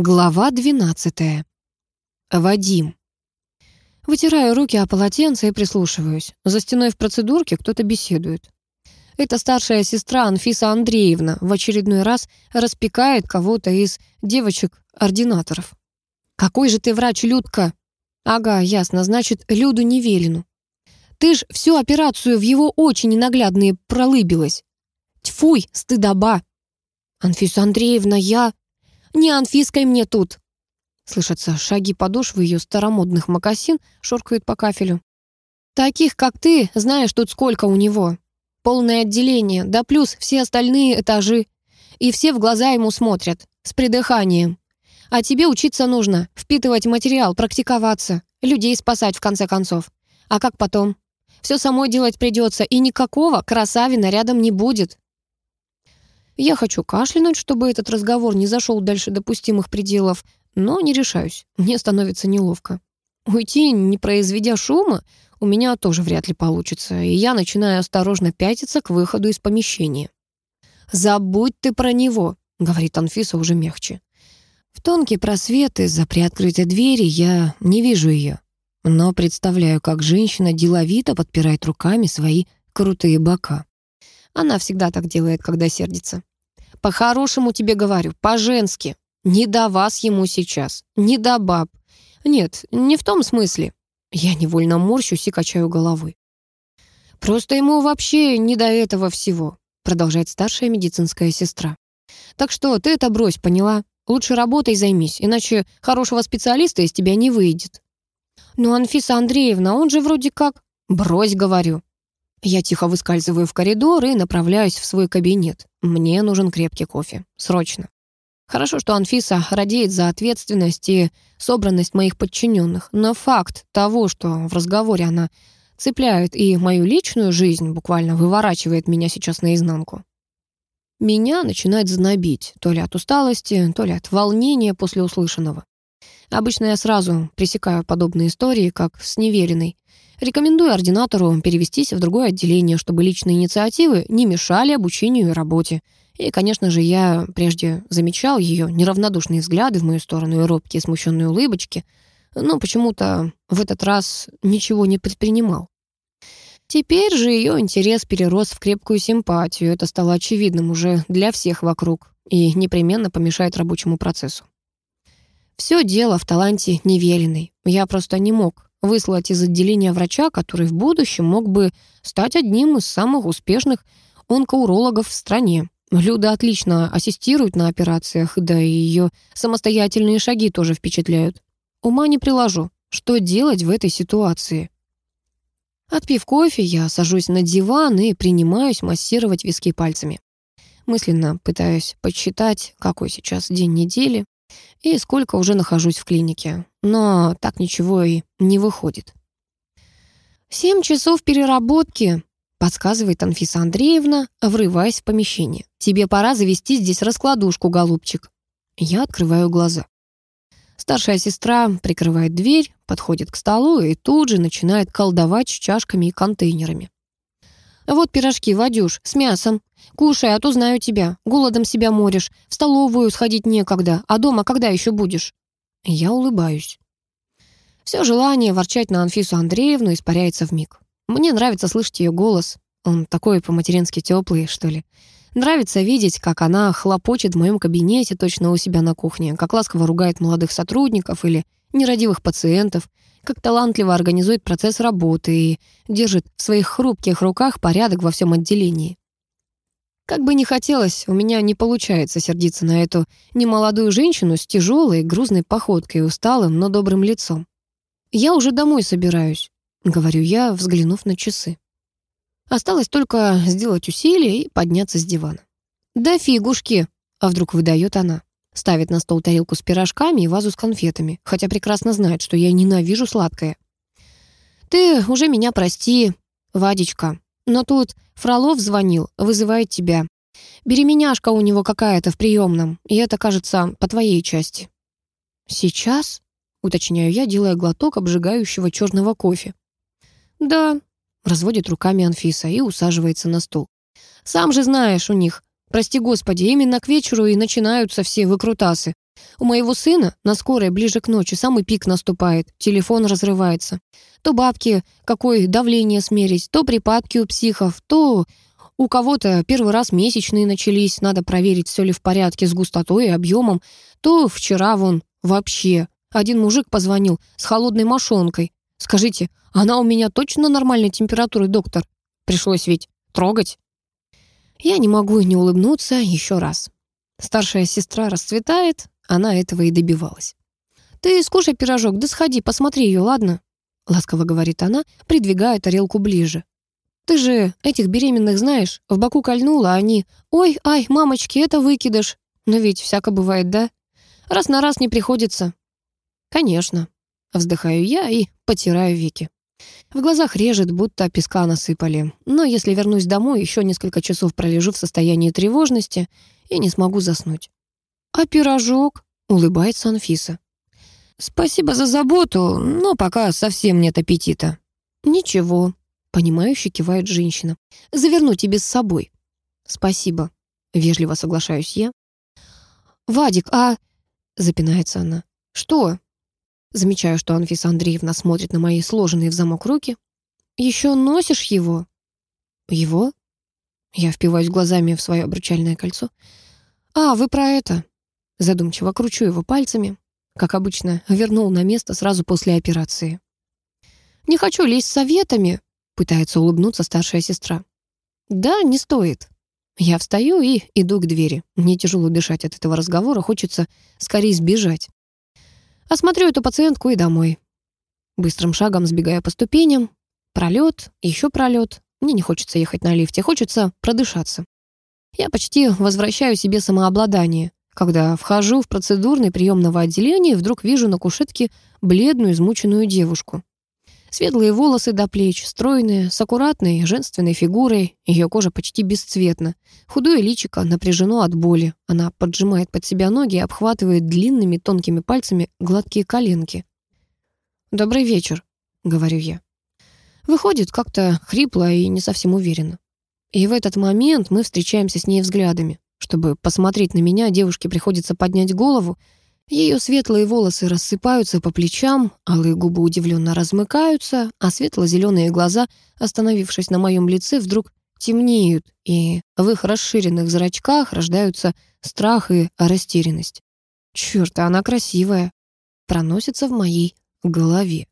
Глава 12. Вадим. Вытираю руки о полотенце и прислушиваюсь. За стеной в процедурке кто-то беседует. Это старшая сестра Анфиса Андреевна в очередной раз распекает кого-то из девочек-ординаторов. «Какой же ты врач, Людка?» «Ага, ясно, значит, Люду Невелину. Ты ж всю операцию в его очень ненаглядные пролыбилась. Тьфуй, стыдоба!» «Анфиса Андреевна, я...» Не Анфиской мне тут!» Слышатся шаги подошвы ее старомодных мокасин, шоркают по кафелю. «Таких, как ты, знаешь, тут сколько у него. Полное отделение, да плюс все остальные этажи. И все в глаза ему смотрят, с придыханием. А тебе учиться нужно, впитывать материал, практиковаться, людей спасать в конце концов. А как потом? Все самой делать придется, и никакого красавина рядом не будет. Я хочу кашлянуть, чтобы этот разговор не зашел дальше допустимых пределов, но не решаюсь. Мне становится неловко. Уйти, не произведя шума, у меня тоже вряд ли получится, и я начинаю осторожно пятиться к выходу из помещения. «Забудь ты про него», — говорит Анфиса уже мягче. В тонкий просвет из-за приоткрытой двери я не вижу ее, но представляю, как женщина деловито подпирает руками свои крутые бока. Она всегда так делает, когда сердится. По-хорошему тебе говорю, по-женски. Не до вас ему сейчас, не до баб. Нет, не в том смысле. Я невольно морщусь и качаю головой. Просто ему вообще не до этого всего, продолжает старшая медицинская сестра. Так что ты это брось, поняла? Лучше работой займись, иначе хорошего специалиста из тебя не выйдет. Ну, Анфиса Андреевна, он же вроде как... Брось, говорю. Я тихо выскальзываю в коридор и направляюсь в свой кабинет. Мне нужен крепкий кофе. Срочно. Хорошо, что Анфиса радеет за ответственность и собранность моих подчиненных, но факт того, что в разговоре она цепляет и мою личную жизнь, буквально выворачивает меня сейчас наизнанку. Меня начинает знобить, то ли от усталости, то ли от волнения после услышанного. Обычно я сразу пресекаю подобные истории, как с неверенной. Рекомендую ординатору перевестись в другое отделение, чтобы личные инициативы не мешали обучению и работе. И, конечно же, я прежде замечал ее неравнодушные взгляды в мою сторону и робкие смущенные улыбочки, но почему-то в этот раз ничего не предпринимал. Теперь же ее интерес перерос в крепкую симпатию. Это стало очевидным уже для всех вокруг и непременно помешает рабочему процессу. Все дело в таланте Невелиной. Я просто не мог выслать из отделения врача, который в будущем мог бы стать одним из самых успешных онкоурологов в стране. Люда отлично ассистирует на операциях, да и ее самостоятельные шаги тоже впечатляют. Ума не приложу, что делать в этой ситуации. Отпив кофе, я сажусь на диван и принимаюсь массировать виски пальцами. Мысленно пытаюсь подсчитать, какой сейчас день недели, и сколько уже нахожусь в клинике. Но так ничего и не выходит. «Семь часов переработки», — подсказывает Анфиса Андреевна, врываясь в помещение. «Тебе пора завести здесь раскладушку, голубчик». Я открываю глаза. Старшая сестра прикрывает дверь, подходит к столу и тут же начинает колдовать с чашками и контейнерами. «Вот пирожки, Вадюш, с мясом. Кушай, а то знаю тебя. Голодом себя моришь. В столовую сходить некогда. А дома когда еще будешь?» Я улыбаюсь. Все желание ворчать на Анфису Андреевну испаряется в миг. Мне нравится слышать ее голос. Он такой по-матерински теплый, что ли. Нравится видеть, как она хлопочет в моем кабинете, точно у себя на кухне, как ласково ругает молодых сотрудников или нерадивых пациентов, как талантливо организует процесс работы и держит в своих хрупких руках порядок во всем отделении. Как бы ни хотелось, у меня не получается сердиться на эту немолодую женщину с тяжелой, грузной походкой и усталым, но добрым лицом. «Я уже домой собираюсь», — говорю я, взглянув на часы. Осталось только сделать усилие и подняться с дивана. «Да фигушки!» — а вдруг выдает она. Ставит на стол тарелку с пирожками и вазу с конфетами, хотя прекрасно знает, что я ненавижу сладкое. «Ты уже меня прости, Вадечка, но тут Фролов звонил, вызывает тебя. Беременяшка у него какая-то в приемном, и это, кажется, по твоей части». «Сейчас?» — уточняю я, делая глоток обжигающего черного кофе. «Да», — разводит руками Анфиса и усаживается на стул. «Сам же знаешь у них Прости господи, именно к вечеру и начинаются все выкрутасы. У моего сына на скорой ближе к ночи самый пик наступает, телефон разрывается. То бабки какое давление смерить, то припадки у психов, то у кого-то первый раз месячные начались, надо проверить, все ли в порядке с густотой и объемом, то вчера вон вообще один мужик позвонил с холодной мошонкой. Скажите, она у меня точно нормальной температуры, доктор? Пришлось ведь трогать. Я не могу не улыбнуться еще раз. Старшая сестра расцветает, она этого и добивалась. «Ты скушай пирожок, да сходи, посмотри ее, ладно?» Ласково говорит она, придвигая тарелку ближе. «Ты же этих беременных знаешь, в боку кольнула, они «Ой, ай, мамочки, это выкидыш». Но ведь всяко бывает, да? Раз на раз не приходится. «Конечно». Вздыхаю я и потираю веки. В глазах режет, будто песка насыпали. Но если вернусь домой, еще несколько часов пролежу в состоянии тревожности и не смогу заснуть. «А пирожок?» — улыбается Анфиса. «Спасибо за заботу, но пока совсем нет аппетита». «Ничего», — понимающе кивает женщина. «Заверну тебе с собой». «Спасибо», — вежливо соглашаюсь я. «Вадик, а...» — запинается она. «Что?» Замечаю, что Анфиса Андреевна смотрит на мои сложенные в замок руки. «Еще носишь его?» «Его?» Я впиваюсь глазами в свое обручальное кольцо. «А, вы про это?» Задумчиво кручу его пальцами. Как обычно, вернул на место сразу после операции. «Не хочу лезть советами», — пытается улыбнуться старшая сестра. «Да, не стоит». Я встаю и иду к двери. Мне тяжело дышать от этого разговора, хочется скорее сбежать. Осмотрю эту пациентку и домой. Быстрым шагом сбегая по ступеням. Пролет, еще пролет. Мне не хочется ехать на лифте, хочется продышаться. Я почти возвращаю себе самообладание, когда вхожу в процедурный приемного отделения и вдруг вижу на кушетке бледную, измученную девушку. Светлые волосы до плеч, стройные, с аккуратной, женственной фигурой, ее кожа почти бесцветна. Худое личико напряжено от боли. Она поджимает под себя ноги и обхватывает длинными тонкими пальцами гладкие коленки. «Добрый вечер», — говорю я. Выходит как-то хрипло и не совсем уверенно. И в этот момент мы встречаемся с ней взглядами. Чтобы посмотреть на меня, девушке приходится поднять голову, ее светлые волосы рассыпаются по плечам, алые губы удивленно размыкаются, а светло-зеленые глаза, остановившись на моем лице, вдруг темнеют, и в их расширенных зрачках рождаются страх и растерянность. Черт, она красивая. Проносится в моей голове.